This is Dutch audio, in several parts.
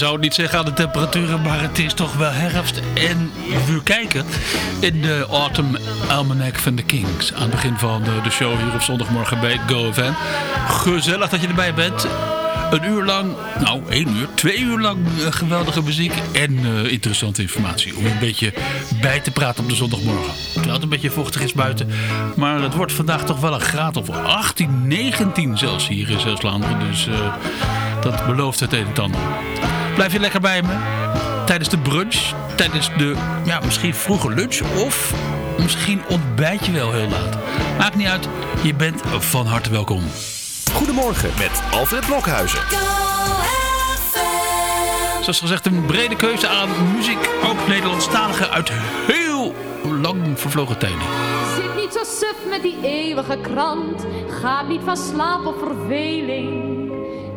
zou het niet zeggen aan de temperaturen, maar het is toch wel herfst. En we kijken in de Autumn Almanac van de Kings. Aan het begin van de show hier op zondagmorgen bij GoFan. Gezellig dat je erbij bent. Een uur lang, nou één uur, twee uur lang uh, geweldige muziek en uh, interessante informatie. Om een beetje bij te praten op de zondagmorgen. Terwijl het een beetje vochtig is buiten. Maar het wordt vandaag toch wel een graad of 18, 19 zelfs hier in Zeeuws-Vlaanderen. Dus uh, dat belooft het een en ander. Blijf je lekker bij me tijdens de brunch, tijdens de ja, misschien vroege lunch of misschien ontbijt je wel heel laat. Maakt niet uit, je bent van harte welkom. Goedemorgen met Alfred Blokhuizen. Zoals gezegd een brede keuze aan muziek, ook Nederlandstalige uit heel lang vervlogen tijden. Zit niet zo suf met die eeuwige krant, ga niet van slaap of verveling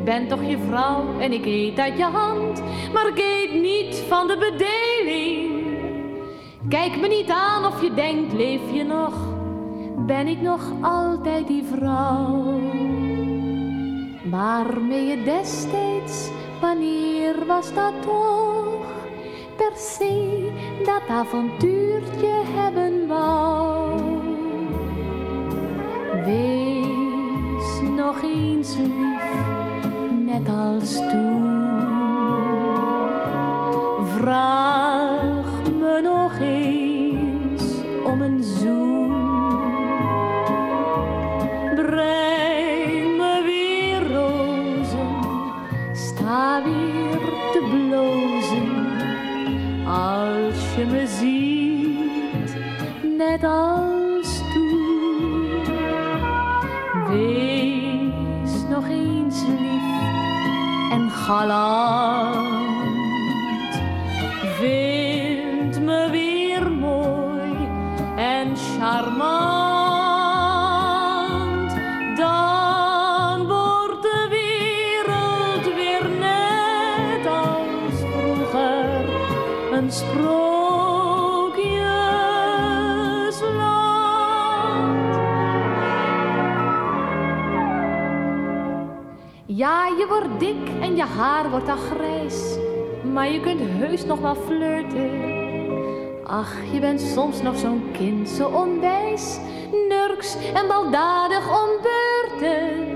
ben toch je vrouw en ik eet uit je hand, maar ik eet niet van de bedeling. Kijk me niet aan of je denkt, leef je nog? Ben ik nog altijd die vrouw? Waarmee je destijds, wanneer was dat toch? Per se dat avontuurtje hebben wou. Wees nog eens lief petals too. 哈喽。Je haar wordt al grijs. Maar je kunt heus nog wel flirten. Ach, je bent soms nog zo'n kind, zo onwijs. Nurks en baldadig om beurten.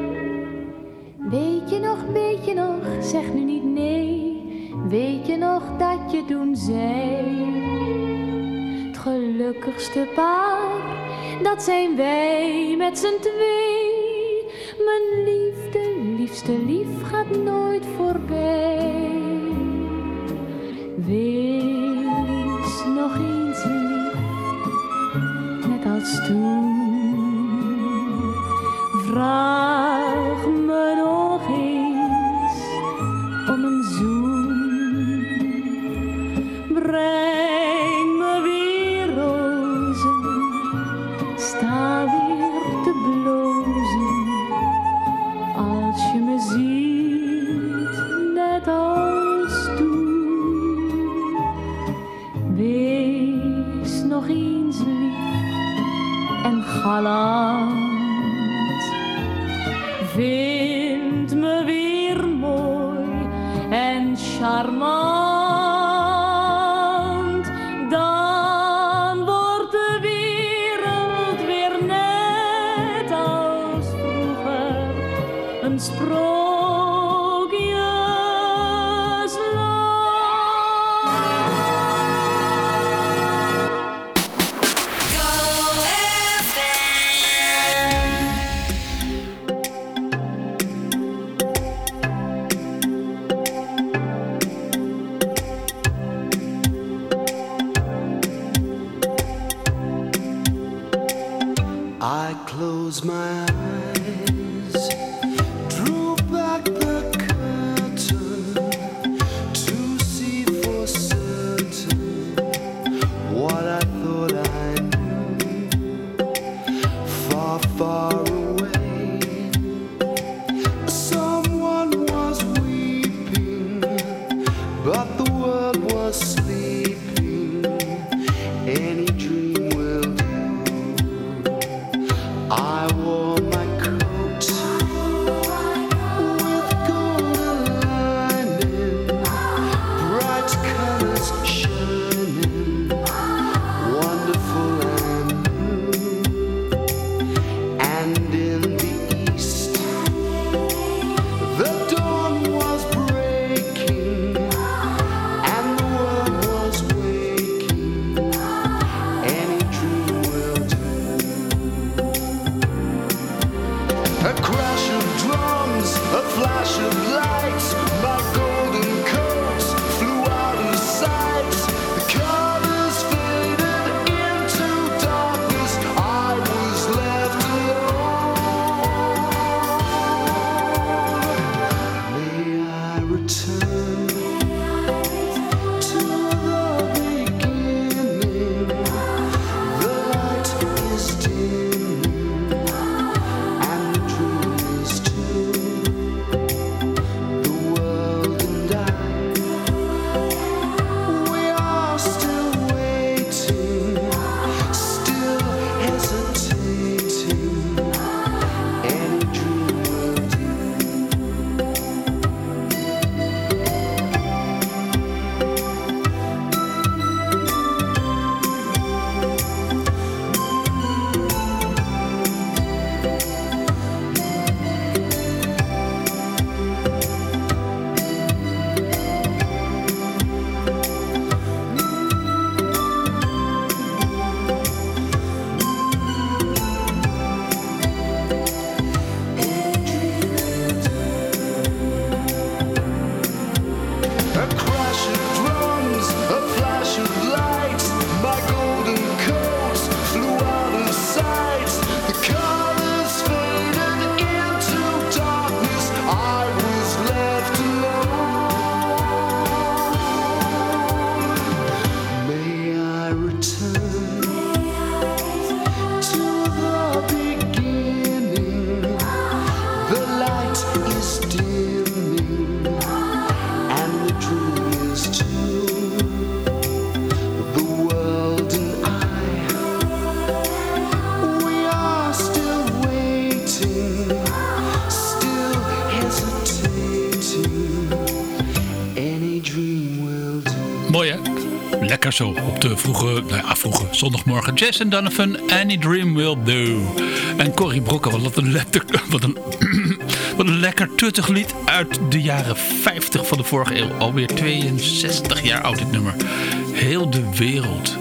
Weet je nog, weet je nog, zeg nu niet nee. Weet je nog dat je toen zei. Het gelukkigste paar, dat zijn wij met z'n twee. Mijn liefde, liefste lief gaat nooit voorbij. Wees nog eens lief, net als toen. Vraag zo op de vroege, nou ja, vroege zondagmorgen. Jess en Donovan, Any Dream Will Do. En Corrie Brokken, wat een, lekker, wat een, wat een lekker tuttig lied uit de jaren 50 van de vorige eeuw. Alweer 62 jaar oud dit nummer. Heel de wereld.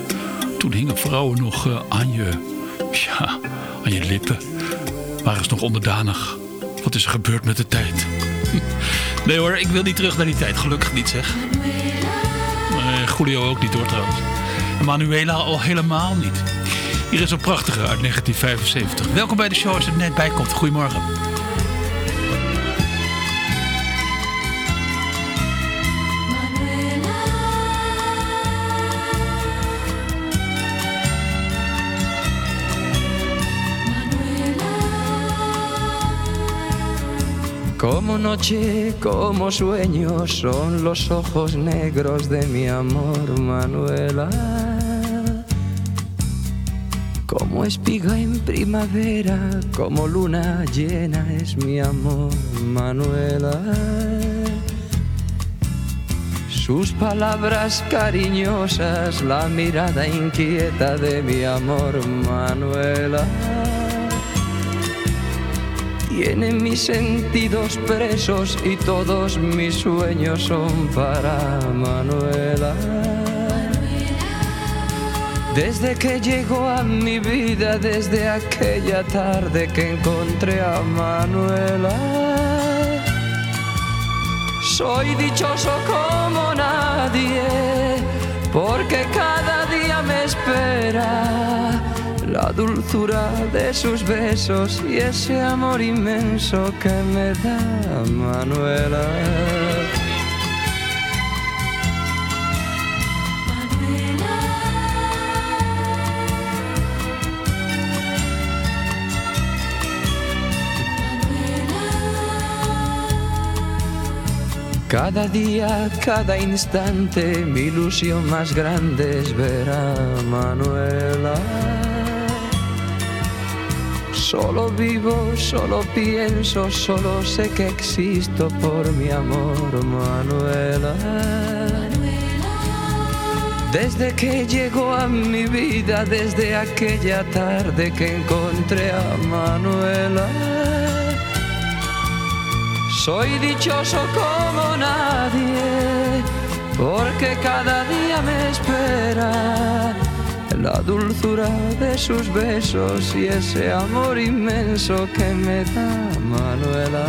Toen hingen vrouwen nog eh, aan je, ja, aan je lippen. Waren ze nog onderdanig. Wat is er gebeurd met de tijd? Nee hoor, ik wil niet terug naar die tijd. Gelukkig niet zeg. Julio ook niet hoor trouwens. En Manuela al helemaal niet. Hier is een prachtige uit 1975. Welkom bij de show als het net bij komt. Goedemorgen. Como noche, como sueño, son los ojos negros de mi amor, Manuela. Como espiga en primavera, como luna llena es mi amor, Manuela. Sus palabras cariñosas, la mirada inquieta de mi amor, Manuela. Tiene mis sentidos presos y todos mis sueños son para Manuela. Desde que llegó a mi vida, desde aquella tarde que encontré a Manuela, soy dichoso como nadie, porque cada día me espera la dulzura de sus besos y ese amor inmenso que me da Manuela. Cada día, cada instante, mi ilusión más grande es ver a Manuela. Solo vivo, solo pienso, solo sé que existo por mi amor, Manuela. Desde que llegó a mi vida, desde aquella tarde que encontré a Manuela. Soy dichoso como nadie, porque cada día me espera la dulzura de sus besos y ese amor inmenso que me da Manuela.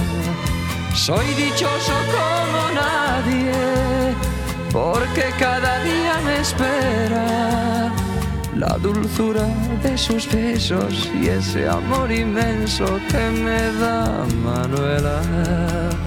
Soy dichoso como nadie, porque cada día me espera la dulzura de sus besos y ese amor inmenso que me da Manuela.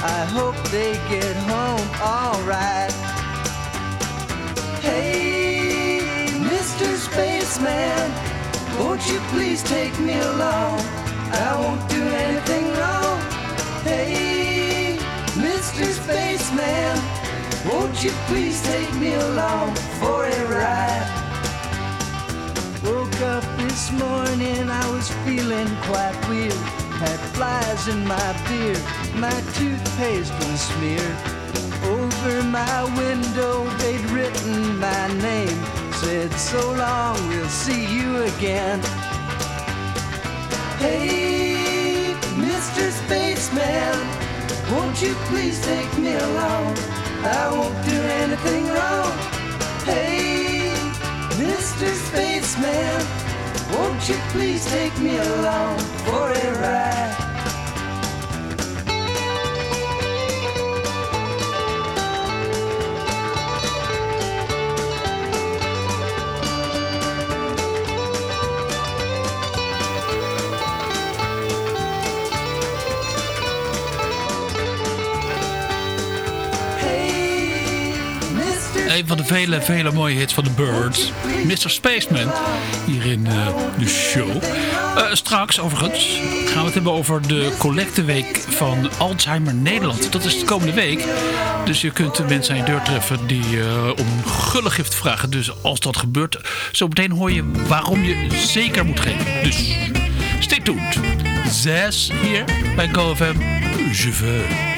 I hope they get home alright. Hey, Mr. Spaceman, won't you please take me along? I won't do anything wrong. Hey, Mr. Spaceman, won't you please take me along for a ride? Woke up this morning, I was feeling quite weird. Had flies in my beard, my toothpaste was smeared. Over my window, they'd written my name. Said, so long, we'll see you again. Hey, Mr. Spaceman, won't you please take me along? I won't do anything wrong. Hey, Mr. Spaceman, won't you please take me along for a ride? Vele, vele mooie hits van de Birds. Mr. Spaceman. Hier in eh, de show. Eh, straks, overigens, gaan we het hebben over de collecteweek van Alzheimer Nederland. Dat is de komende week. Dus je kunt mensen aan je deur treffen die eh, om gulle vragen. Dus als dat gebeurt, zo meteen hoor je waarom je zeker moet geven. Dus stay tuned. Zes hier bij GoFM. Je.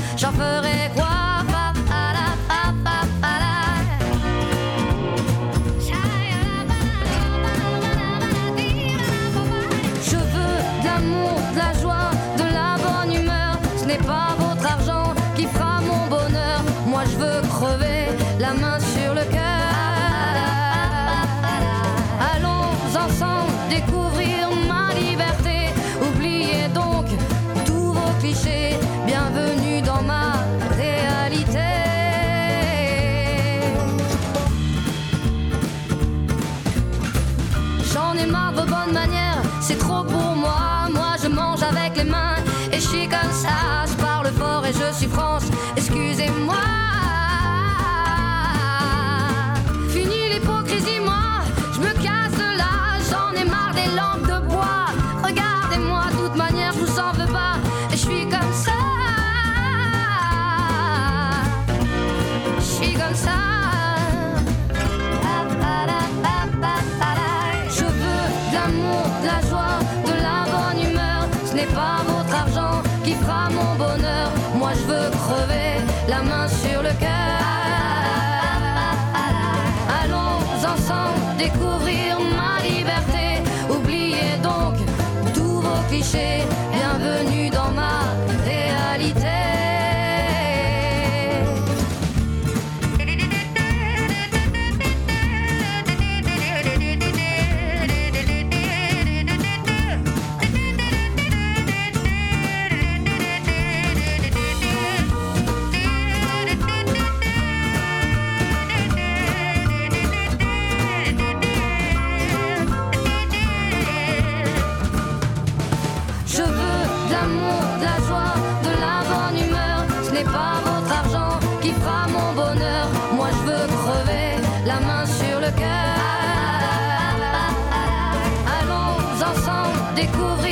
je veux crever la main sur le cœur. Allons ensemble découvrir ma liberté. Oubliez donc tous vos clichés. Bienvenue dans ma réalité. J'en ai marre de vos bonnes manières, c'est trop pour moi. Moi je mange avec les mains et je suis comme ça. Je parle fort et je suis froid. shit. découvrir.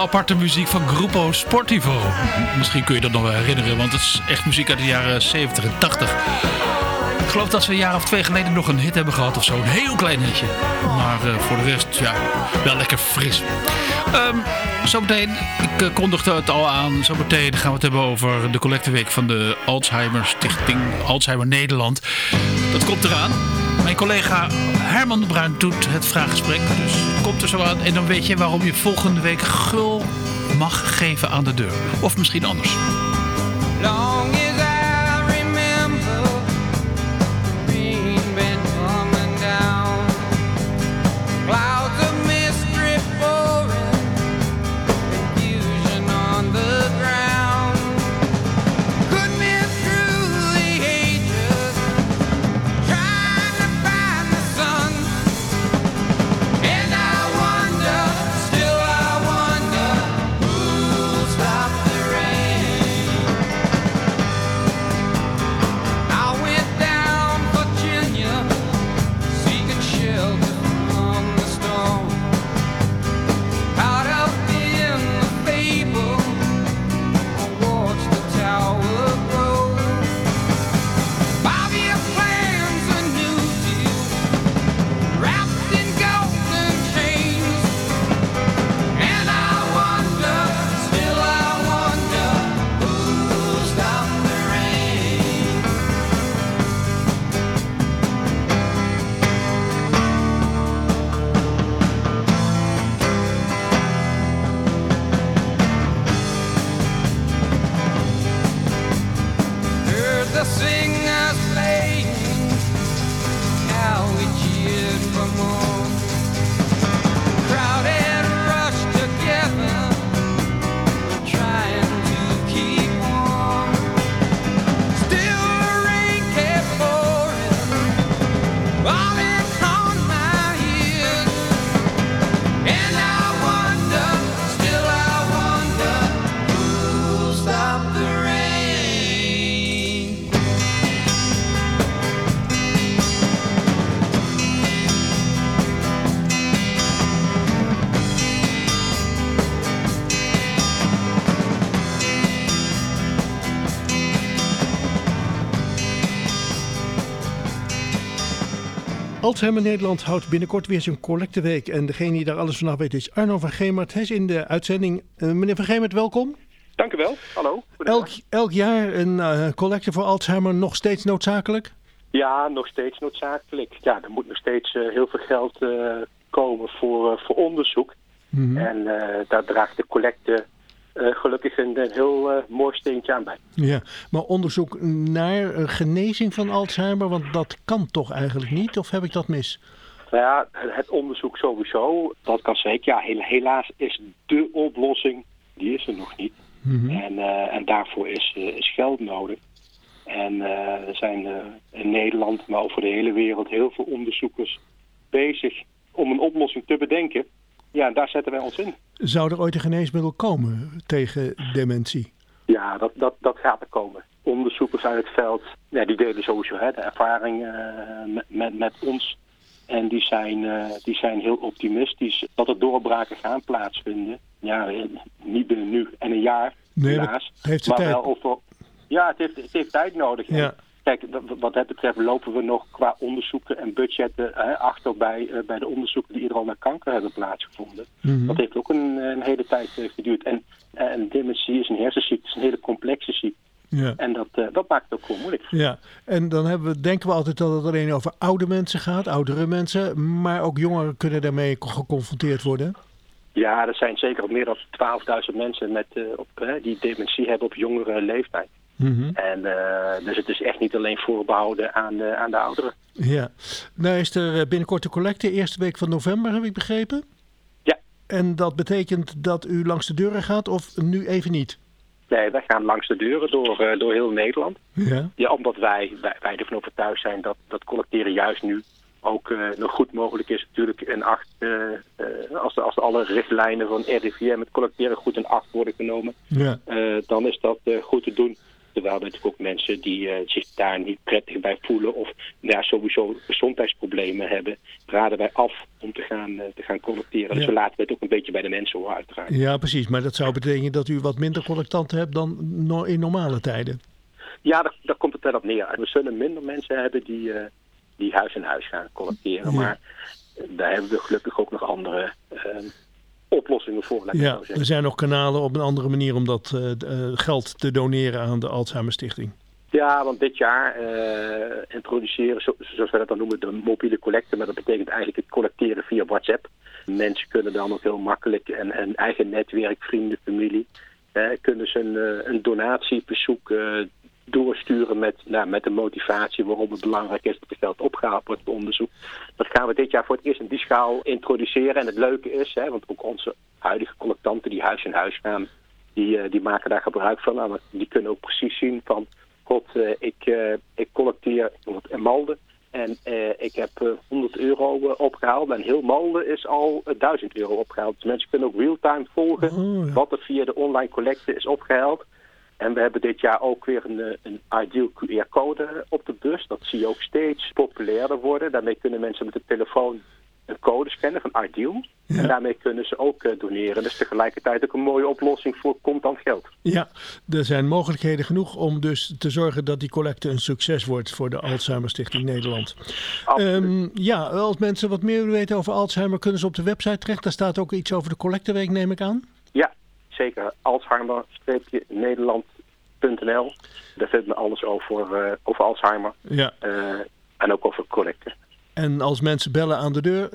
Aparte muziek van Gruppo Sportivo. Misschien kun je dat nog wel herinneren, want het is echt muziek uit de jaren 70 en 80. Ik geloof dat we een jaar of twee geleden nog een hit hebben gehad of zo. Een heel klein hitje. Maar uh, voor de rest, ja, wel lekker fris. Um, zometeen, ik uh, kondigde het al aan. Zometeen gaan we het hebben over de collecteweek van de Alzheimer Stichting Alzheimer Nederland. Dat komt eraan. Mijn collega Herman de Bruin doet het vraaggesprek. Dus komt er zo aan. En dan weet je waarom je volgende week gul mag geven aan de deur. Of misschien anders. Alzheimer Nederland houdt binnenkort weer zijn collecteweek. En degene die daar alles vanaf weet is Arno van Gemert. Hij is in de uitzending. Uh, meneer van Gemert, welkom. Dank u wel. Hallo. Elk, elk jaar een uh, collecte voor Alzheimer nog steeds noodzakelijk? Ja, nog steeds noodzakelijk. Ja, er moet nog steeds uh, heel veel geld komen voor, voor onderzoek. Mm -hmm. En daar draagt de collecte gelukkig een, een heel uh, mooi steentje aan bij. Ja, maar onderzoek naar genezing van Alzheimer, want dat kan toch eigenlijk niet? Of heb ik dat mis? Nou ja, het onderzoek sowieso, dat kan zeker. Ja, helaas is de oplossing, die is er nog niet. Mm -hmm. en, uh, en daarvoor is, is geld nodig. En er zijn in Nederland, maar over de hele wereld, heel veel onderzoekers bezig om een oplossing te bedenken. Ja, daar zetten wij ons in. Zou er ooit een geneesmiddel komen tegen dementie? Ja, dat, dat, dat gaat er komen. Onderzoekers uit het veld, ja, die delen sowieso hè, de ervaring uh, met, met, met, ons. En die zijn, uh, die zijn heel optimistisch dat er doorbraken gaan plaatsvinden. Ja, niet binnen nu en een jaar, nee, helaas. Heeft maar tijd. wel over, ja, het heeft, het heeft tijd nodig. Ja. Kijk, wat dat betreft lopen we nog qua onderzoeken en budgetten hè, achter bij, uh, bij de onderzoeken die er al naar kanker hebben plaatsgevonden. Mm -hmm. Dat heeft ook een, een hele tijd uh, geduurd. En, en dementie is een hersenziekte, is een hele complexe ziekte. Ja. En dat, uh, dat maakt het ook gewoon moeilijk. Ja, en dan hebben we, denken we altijd dat het alleen over oude mensen gaat, oudere mensen, maar ook jongeren kunnen daarmee geconfronteerd worden. Ja, er zijn zeker meer dan 12.000 mensen met, op, die dementie hebben op jongere leeftijd. Mm -hmm. En uh, dus het is echt niet alleen voorbehouden aan de, aan de ouderen. Ja. Nou is er binnenkort de collecte, eerste week van november heb ik begrepen. Ja. En dat betekent dat u langs de deuren gaat of nu even niet? Nee, wij gaan langs de deuren door, uh, door heel Nederland. Ja. ja omdat wij, wij, wij ervan overtuigd zijn dat, dat collecteren juist nu ook uh, nog goed mogelijk is. Natuurlijk in acht, als, de, als alle richtlijnen van RDVM het collecteren goed in acht worden genomen. Ja. dan is dat goed te doen. Terwijl er natuurlijk ook mensen die eh, zich daar niet prettig bij voelen of ja, sowieso gezondheidsproblemen hebben, raden wij af om te gaan, eh, te gaan collecteren. Dus we laten het ook een beetje bij de mensen hoor, uiteraard. Ja, precies. Maar dat zou betekenen dat u wat minder collectanten hebt dan no- in normale tijden. Ja, daar, daar komt het wel op neer. We zullen minder mensen hebben die, eh, die huis in huis gaan collecteren. Ja. Maar daar hebben we gelukkig ook nog andere oplossingen voor. Ja, er zijn nog kanalen op een andere manier om dat eh, eh, geld te doneren aan de Alzheimer Stichting. Ja, want dit jaar eh, introduceren, zo- zoals we dat dan noemen, de mobiele collecte. Maar dat betekent eigenlijk het collecteren via WhatsApp. Mensen kunnen dan ook heel makkelijk en een eigen netwerk, vrienden, familie, eh, kunnen ze een, een donatieverzoek eh, doorsturen met, nou, met de motivatie waarom het belangrijk is dat het geld opgehaald wordt voor onderzoek. Dat gaan we dit jaar voor het eerst in die schaal introduceren. En het leuke is, hè, want ook onze huidige collectanten die huis in huis gaan, die, eh, die maken daar gebruik van. Nou, die kunnen ook precies zien van, god, eh, ik, eh, ik collecteer bijvoorbeeld in Malden. En eh, ik heb eh, 100 euro eh, opgehaald. En heel Malden is al eh, 1000 euro opgehaald. Dus mensen kunnen ook real-time volgen Oh, ja. wat er via de online collecte is opgehaald. En we hebben dit jaar ook weer een, eh, een Ideal QR-code op de bus. Dat zie je ook steeds populairder worden. Daarmee kunnen mensen met de telefoon een code scannen van Ideal. En daarmee kunnen ze ook eh, doneren. Dus tegelijkertijd ook een mooie oplossing voor contant geld. Ja, er zijn mogelijkheden genoeg om dus te zorgen dat die collecte een succes wordt voor de Alzheimer Stichting Nederland. Ehm, ja, als mensen wat meer willen weten over Alzheimer, kunnen ze op de website terecht. Daar staat ook iets over de collecteweek, neem ik aan. Ja, zeker. Alzheimer-nederland.nl. Daar vinden we alles over, eh, over Alzheimer. Ja. Eh, en ook over collecten. En als mensen bellen aan de deur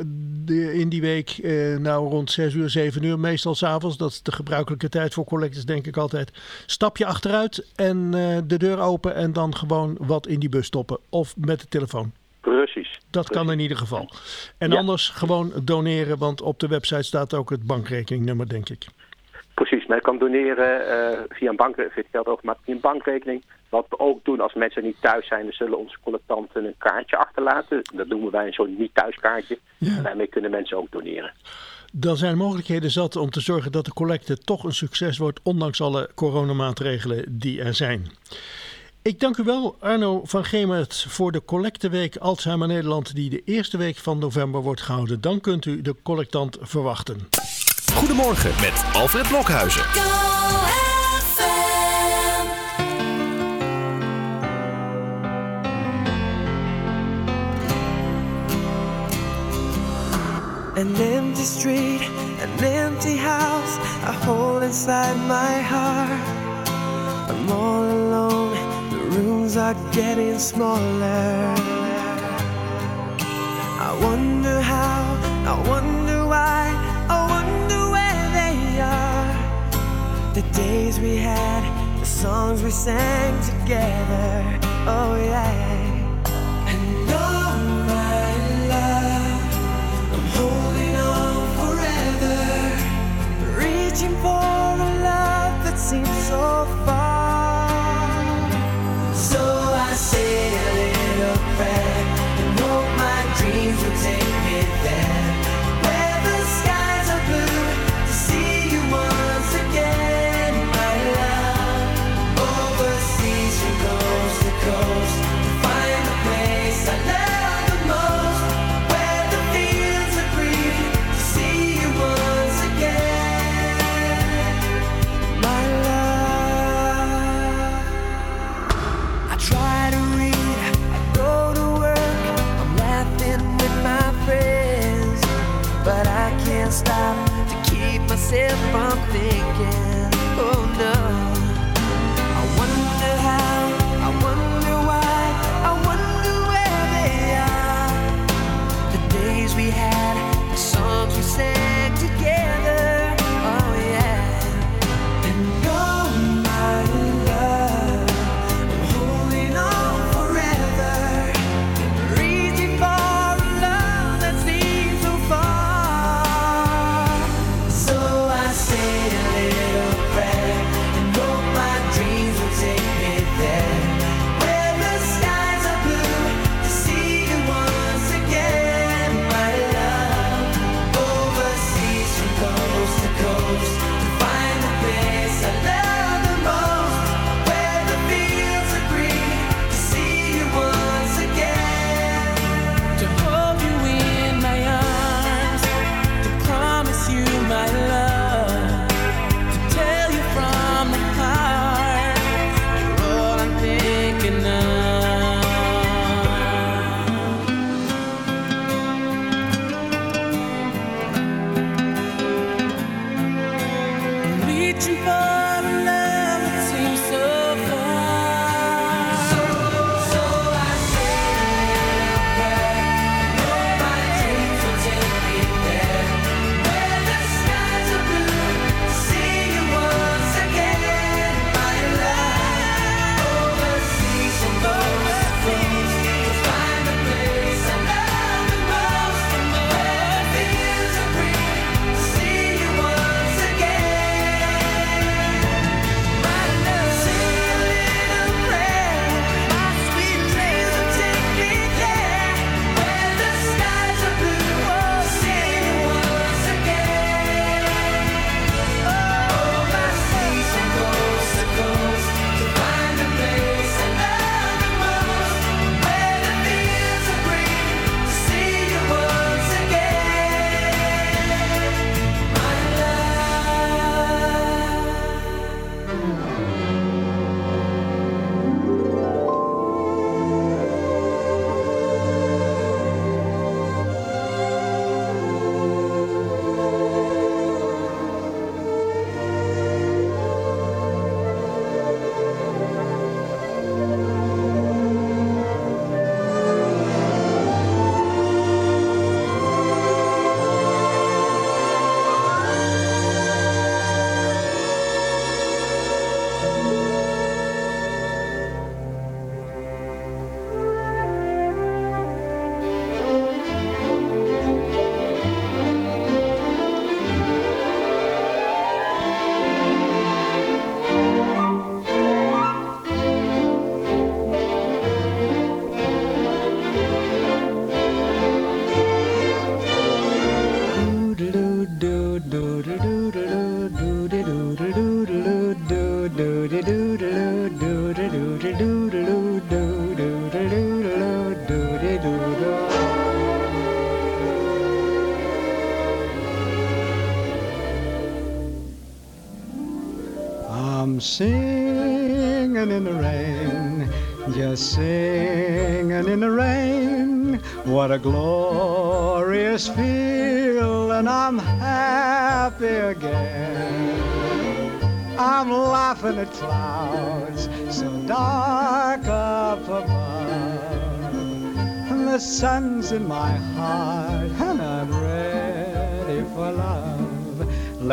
de, in die week, eh, nou rond 6 uur, 7 uur, meestal s'avonds, dat is de gebruikelijke tijd voor collectors, denk ik altijd. Stap je achteruit en eh, de deur open en dan gewoon wat in die bus stoppen. Of met de telefoon. Precies. Dat kan in ieder geval. En Ja. anders gewoon doneren, want op de website staat ook het bankrekeningnummer, denk ik. Precies, men kan doneren eh, via een bank, via het geld overmaken via een bankrekening. Wat we ook doen als mensen niet thuis zijn, zullen onze collectanten een kaartje achterlaten. Dat noemen wij een zo'n niet thuiskaartje. Ja. En daarmee kunnen mensen ook doneren. Dan zijn mogelijkheden zat om te zorgen dat de collecte toch een succes wordt, ondanks alle coronamaatregelen die er zijn. Ik dank u wel, Arno van Gemert, voor de collecteweek Alzheimer Nederland, die de eerste week van november wordt gehouden. Dan kunt u de collectant verwachten. Goedemorgen met Alfred Blokhuizen. An empty street, an empty house, a hole inside my heart. I'm all alone, the rooms are getting smaller. I wonder how, I wonder why, The days we had, the songs we sang together. Oh, yeah. Myself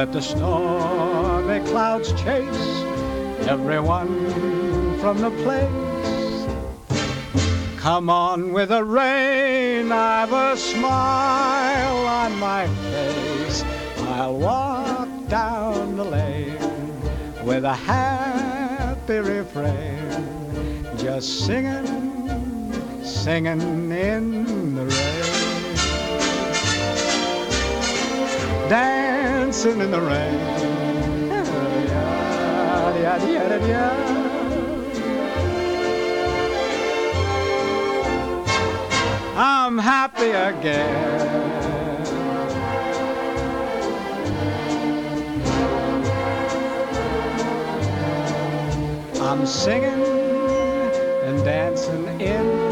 Let the stormy clouds chase everyone from the place. Come on with the rain, I've a smile on my face. I'll walk down the lane with a happy refrain, just singing, singing in the rain, dancing in the rain. I'm happy again. I'm singing and dancing in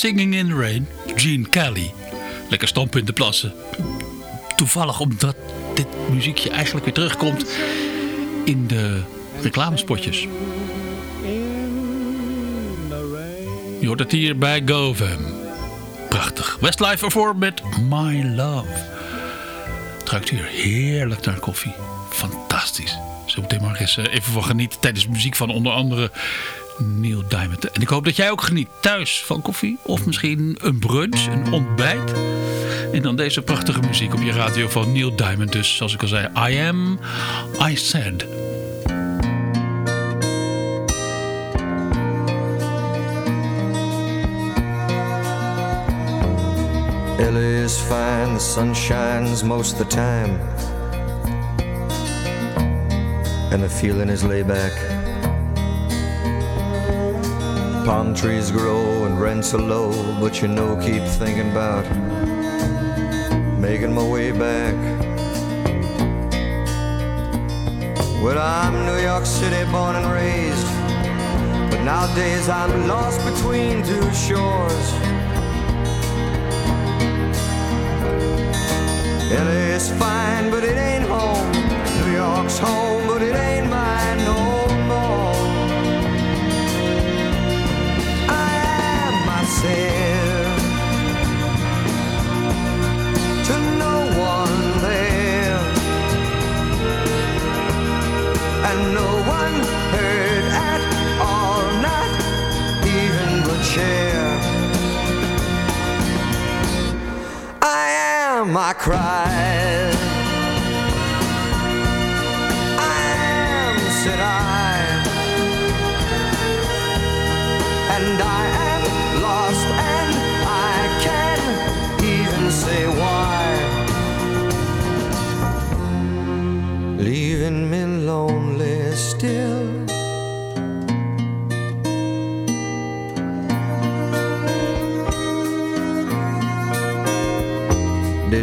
Singing in the Rain, Gene Kelly. Lekker de plassen. Toevallig omdat dit muziekje eigenlijk weer terugkomt in de reclamespotjes. Je hoort het hier bij GoFam. Prachtig. Westlife ervoor met My Love. Het ruikt hier heerlijk naar koffie. Fantastisch. Zo meteen maar eens eh, even van genieten tijdens muziek van onder andere Neil Diamond. En ik hoop dat jij ook geniet thuis van koffie. Of misschien een brunch, een ontbijt. En dan deze prachtige muziek op je radio van Neil Diamond. Dus zoals ik al zei, I am, I said. LA is fine, the sun shines most of the time. And the feeling is laid back. Palm trees grow and rents are low, but you know, keep thinking about making my way back. Well, I'm New York City born and raised, but nowadays I'm lost between two shores. LA's fine, but it ain't home. New York's home, but it ain't to no one there, and no one heard at all, not even the chair. I am, I cried.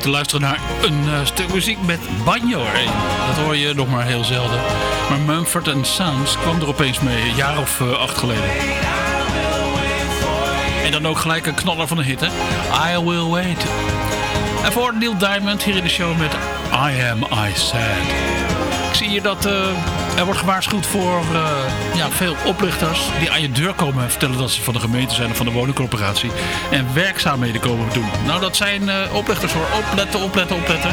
te luisteren naar een stuk muziek met banjo erin. Dat hoor je nog maar heel zelden. Maar Mumford Sons kwam er opeens mee, een jaar of acht geleden. En dan ook gelijk een knaller van een hit, hè? I Will Wait. En voor Neil Diamond hier in de show met I Am I Sad. Ik zie hier dat uh, er wordt gewaarschuwd voor uh, ja, veel oplichters die aan je deur komen en vertellen dat ze van de gemeente zijn of van de woningcorporatie. En werkzaamheden komen doen. Nou, dat zijn uh, oplichters hoor. Opletten, opletten, opletten.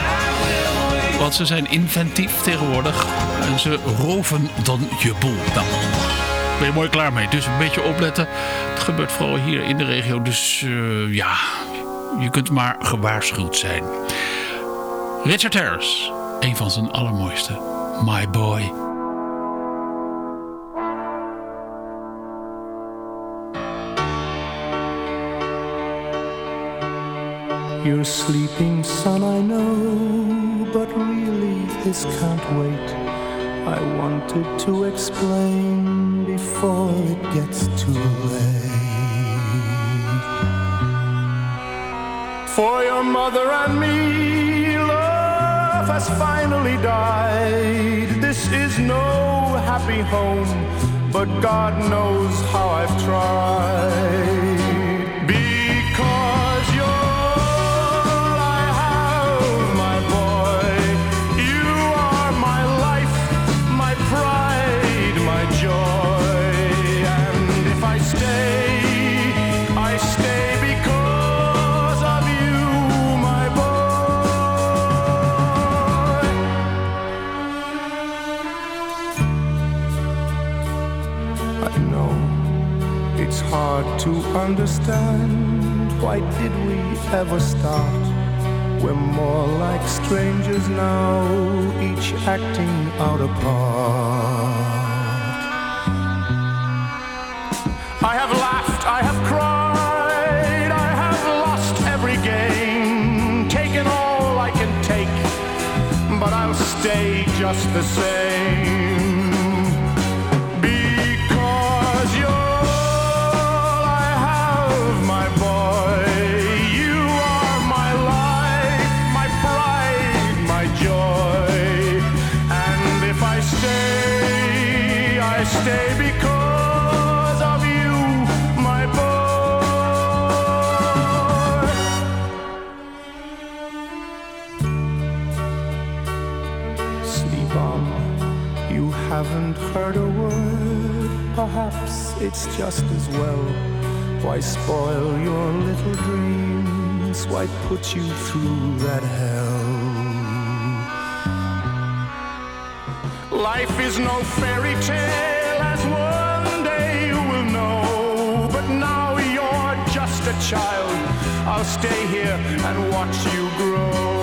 Want ze zijn inventief tegenwoordig. En ze roven dan je boel. Nou, ben je mooi klaar mee. Dus een beetje opletten. Het gebeurt vooral hier in de regio. Dus uh, ja, je kunt maar gewaarschuwd zijn. Richard Harris, een van zijn allermooiste. My Boy. You're sleeping, son, I know, but really this can't wait. I wanted to explain before it gets too late. For your mother and me, love has finally died. This is no happy home, but God knows how I've tried. Understand why did we ever start? We're more like strangers now, each acting out a part. I have laughed, I have cried, I have lost every game, taken all I can take, but I'll stay just the same. It's just as well. Why spoil your little dreams? Why put you through that hell? Life is no fairy tale, as one day you will know. But now you're just a child. I'll stay here and watch you grow.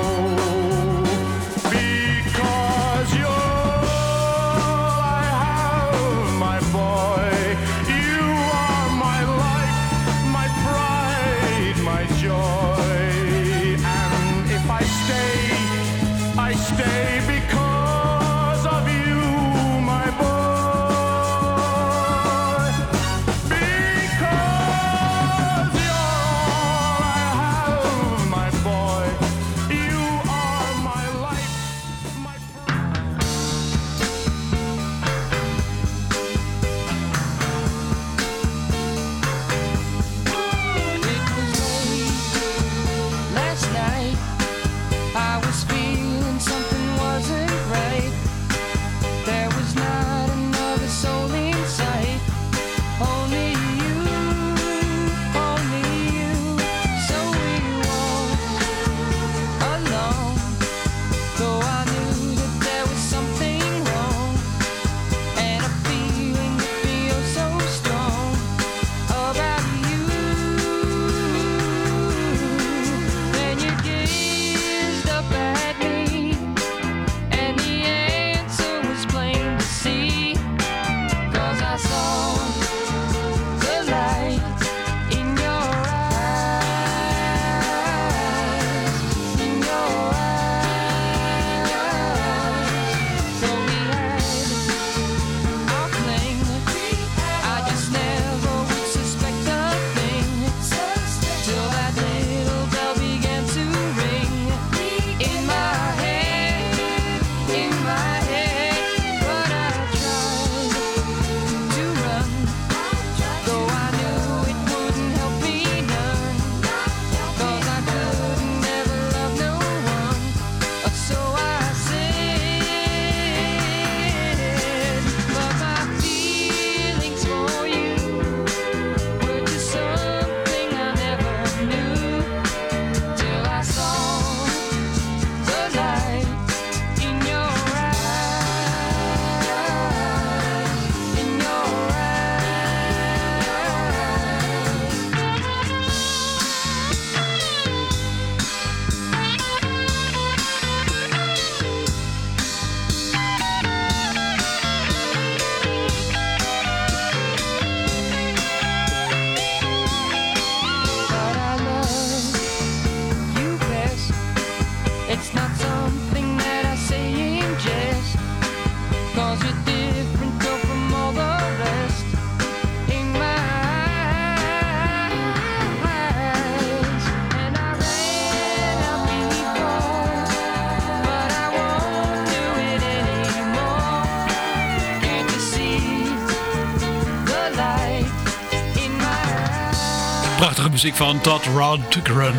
Muziek van Todd Rundgren.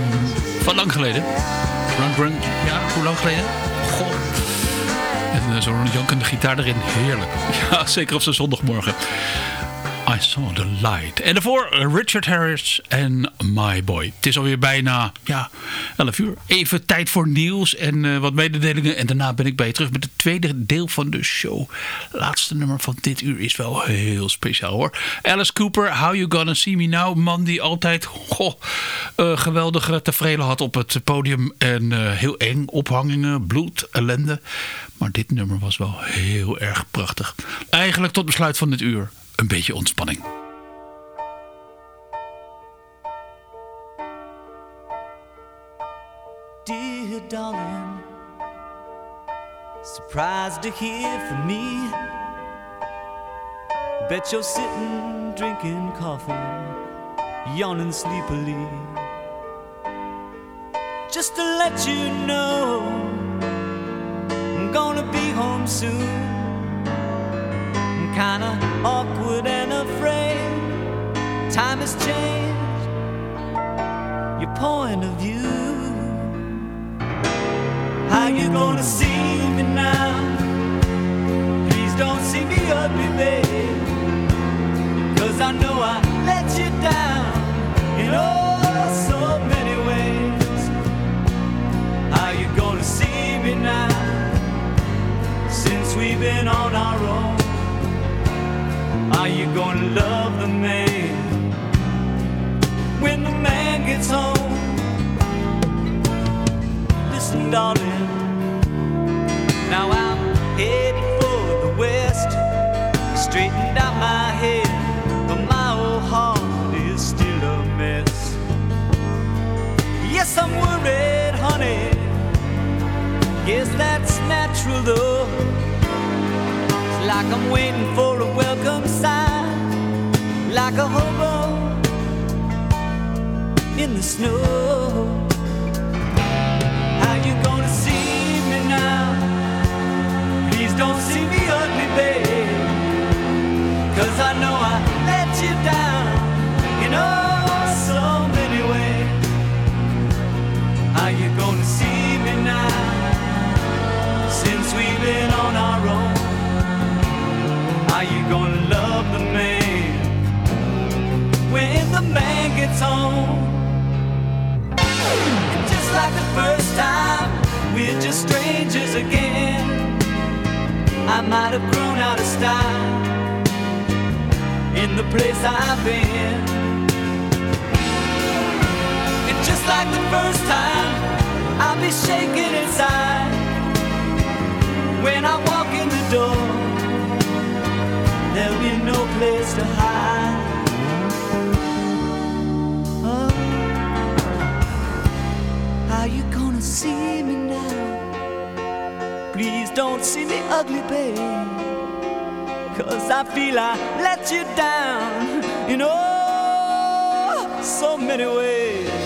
Van lang geleden. Rundgren, ja, hoe lang geleden? Goh. En eh, zo'n jankende gitaar erin. Heerlijk. Ja, zeker op zijn zondagmorgen. I saw the light. En daarvoor eh, Richard Harris en My Boy. Het is alweer bijna ja, 11 uur. Even tijd voor nieuws en eh, wat mededelingen. En daarna ben ik bij je terug met het tweede deel van de show. Laatste nummer van dit uur is wel heel speciaal hoor. Alice Cooper, How You Gonna See Me Now. Man die altijd goh, eh, geweldige tevreden had op het podium. En heel eng. Ophangingen, bloed, ellende. Maar dit nummer was wel heel erg prachtig. Eigenlijk tot besluit van dit uur een beetje ontspanning. Dear darling, surprised to hear from me. Bet you're sitting drinking coffee, yawning sleepily. Just to let you know, I'm gonna be home soon. Kinda awkward and afraid. Time has changed your point of view. How you gonna see me now? Please don't see me ugly, babe. Cause I know I let you down in oh so many ways. How you gonna see me now? Since we've been on our own. Are you gonna love the man when the man gets home? Listen, darling. Now I'm headed for the west. Straightened out my head, but my old heart is still a mess. Yes, I'm worried, honey. Guess that's natural though. Like I'm waiting for a welcome sign, like a hobo in the snow. How you gonna see me now? Please don't see me ugly, babe. Cause I know I gets? And just like the first time, we're just strangers again. I might have grown out of style in the place I've been. And just like the first time, I'll be shaking inside when I walk in the door. There'll be no place to hide. How you gonna see me now? Please don't see me ugly, babe. Cause I feel I let you down in oh so many ways.